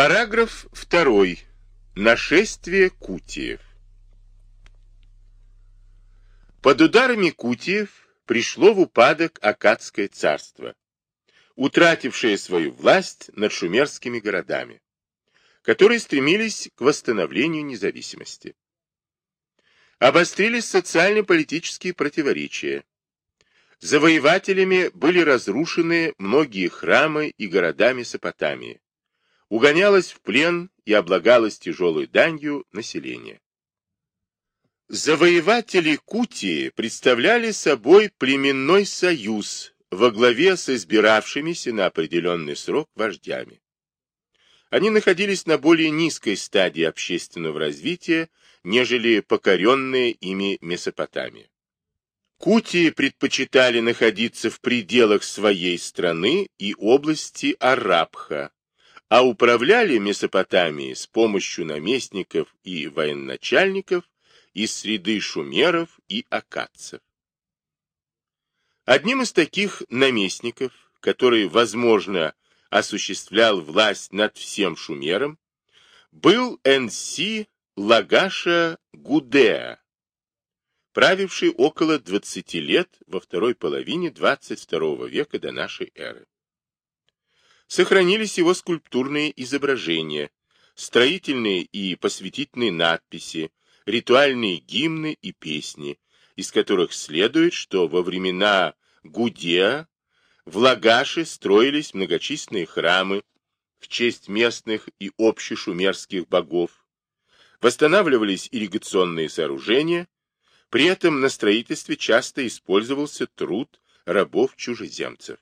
Параграф 2. Нашествие Кутиев. Под ударами Кутиев пришло в упадок Акадское царство, утратившее свою власть над шумерскими городами, которые стремились к восстановлению независимости. Обострились социально-политические противоречия. Завоевателями были разрушены многие храмы и города Месопотамии угонялось в плен и облагалось тяжелой данью население. Завоеватели Кутии представляли собой племенной союз во главе с избиравшимися на определенный срок вождями. Они находились на более низкой стадии общественного развития, нежели покоренные ими Месопотамия. Кутии предпочитали находиться в пределах своей страны и области Арабха, а управляли Месопотамией с помощью наместников и военачальников из среды шумеров и акадцев. Одним из таких наместников, который, возможно, осуществлял власть над всем шумером, был Энси Лагаша Гудеа, правивший около 20 лет во второй половине 22 века до нашей эры. Сохранились его скульптурные изображения, строительные и посвятительные надписи, ритуальные гимны и песни, из которых следует, что во времена Гудеа в Лагаше строились многочисленные храмы в честь местных и общешумерских богов, восстанавливались ирригационные сооружения, при этом на строительстве часто использовался труд рабов-чужеземцев.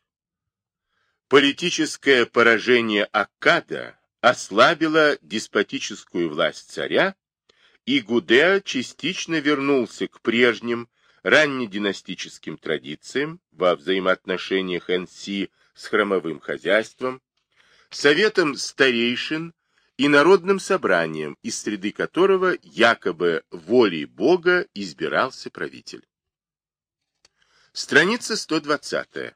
Политическое поражение Аккада ослабило деспотическую власть царя, и Гудеа частично вернулся к прежним раннединастическим традициям во взаимоотношениях НС с храмовым хозяйством, советом старейшин и народным собранием, из среды которого якобы волей Бога избирался правитель. Страница 120.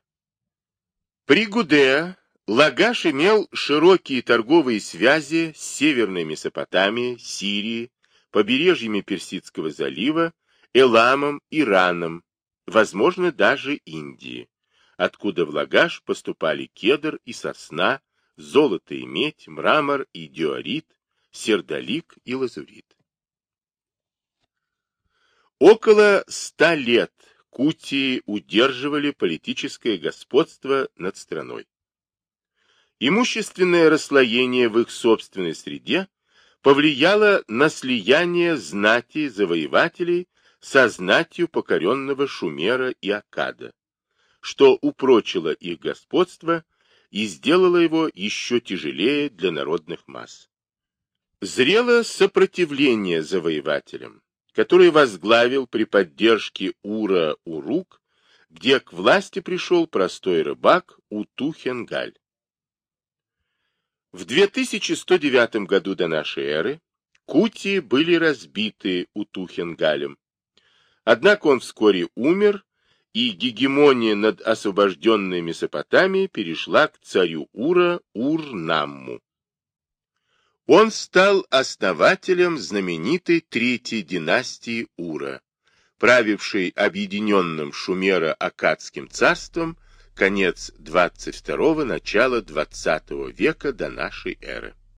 При Гудеа Лагаш имел широкие торговые связи с Северной Месопотамией, Сирией, побережьями Персидского залива, Эламом, Ираном, возможно, даже Индией, откуда в Лагаш поступали кедр и сосна, золото и медь, мрамор и диорит, сердолик и лазурит. Около ста лет Кутии удерживали политическое господство над страной. Имущественное расслоение в их собственной среде повлияло на слияние знати завоевателей со знатью покоренного Шумера и Акада, что упрочило их господство и сделало его еще тяжелее для народных масс. Зрело сопротивление завоевателям, который возглавил при поддержке Ура-Урук, где к власти пришел простой рыбак Утухенгаль. В 2109 году до нашей эры Кутии были разбиты Утухенгалем. Однако он вскоре умер, и гегемония над освобожденной Месопотамией перешла к царю Ура Урнамму. Он стал основателем знаменитой третьей династии Ура, правившей объединенным Шумеро-Акадским царством конец 22-го, начало 20 века до нашей эры.